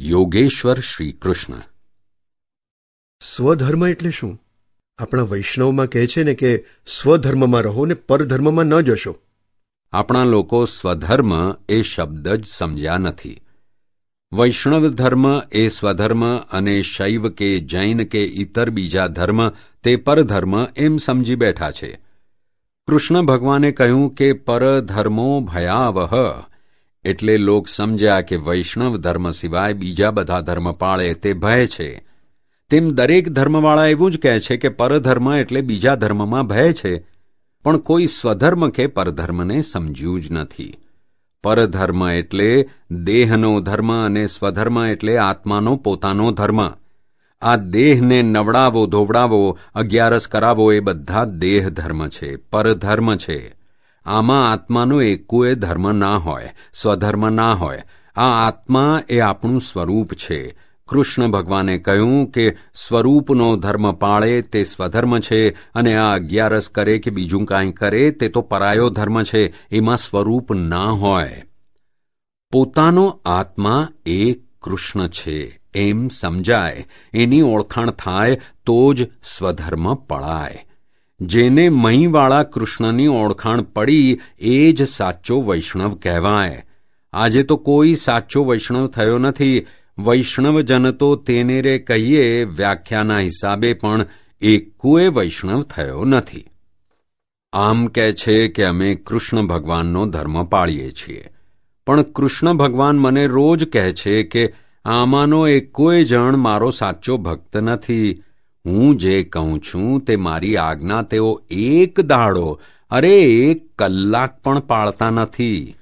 યોગેશ્વર શ્રી કૃષ્ણ. સ્વધર્મ એટલે શું? આપણા વૈષ્ણવમાં કહે છે ને કે સ્વધર્મમાં રહો ને પરધર્મમાં ન જશો. આપણા લોકો સ્વધર્મ એ શબ્દ જ સમજ્યા નથી. વૈષ્ણવ ધર્મ એ સ્વધર્મ અને શૈવ કે જૈન કે ઇતર બીજા ધર્મ તે પરધર્મ એમ સમજી બેઠા છે. કૃષ્ણ ભગવાને કહ્યું કે પરધર્મો ભયાવહ. એટલે લોક સમજ્યા કે વૈષ્ણવ ધર્મ સિવાય બીજા બધા ધર્મ પાળે તે ભય છે. તેમ દરેક ધર્મવાળા એવું જ કહે છે કે પરધર્મ એટલે બીજા ધર્મમાં ભય છે. પણ કોઈ સ્વધર્મ કે પરધર્મને સમજ્યું જ નથી. પરધર્મ એટલે દેહનો ધર્મ અને સ્વધર્મ એટલે આત્માનો પોતાનો ધર્મ. આ દેહને નવડાવો ધોવડાવો, અગિયારસ કરાવો એ બધા દેહ ધર્મ છે, પરધર્મ છે. આમાં આત્માનો એકોએ ધર્મ ના હોય, સ્વધર્મ ના હોય. આ આત્મા એ આપણું સ્વરૂપ છે. કૃષ્ણ ભગવાને કહ્યું કે સ્વરૂપનો ધર્મ પાળે તે સ્વધર્મ છે અને આ અગિયારસ કરે કે બીજું કાંઈ કરે તે તો પરાયો ધર્મ છે, એમાં સ્વરૂપ ના હોય. પોતાનો આત્મા એ કૃષ્ણ છે, એમ સમજાય. એની ઓળખાણ થાય તો જ સ્વધર્મ પળાય. જેને મહીવાળા કૃષ્ણની ઓળખાણ પડી એ જ સાચો વૈષ્ણવ કહેવાય. આજે તો કોઈ સાચો વૈષ્ણવ થયો નથી. વૈષ્ણવજન તો તેને રે કહીએ, વ્યાખ્યાના હિસાબે પણ એકોએ વૈષ્ણવ થયો નથી. આમ કહે છે કે અમે કૃષ્ણ ભગવાનનો ધર્મ પાળીએ છીએ. પણ કૃષ્ણ ભગવાન મને રોજ કહે છે કે આમાંનો એકોય જણ મારો સાચો ભક્ત નથી. હું જે કહું છું તે મારી આજ્ઞા તેઓ એક દાડો, અરે એક કલાક પણ પાળતા નથી.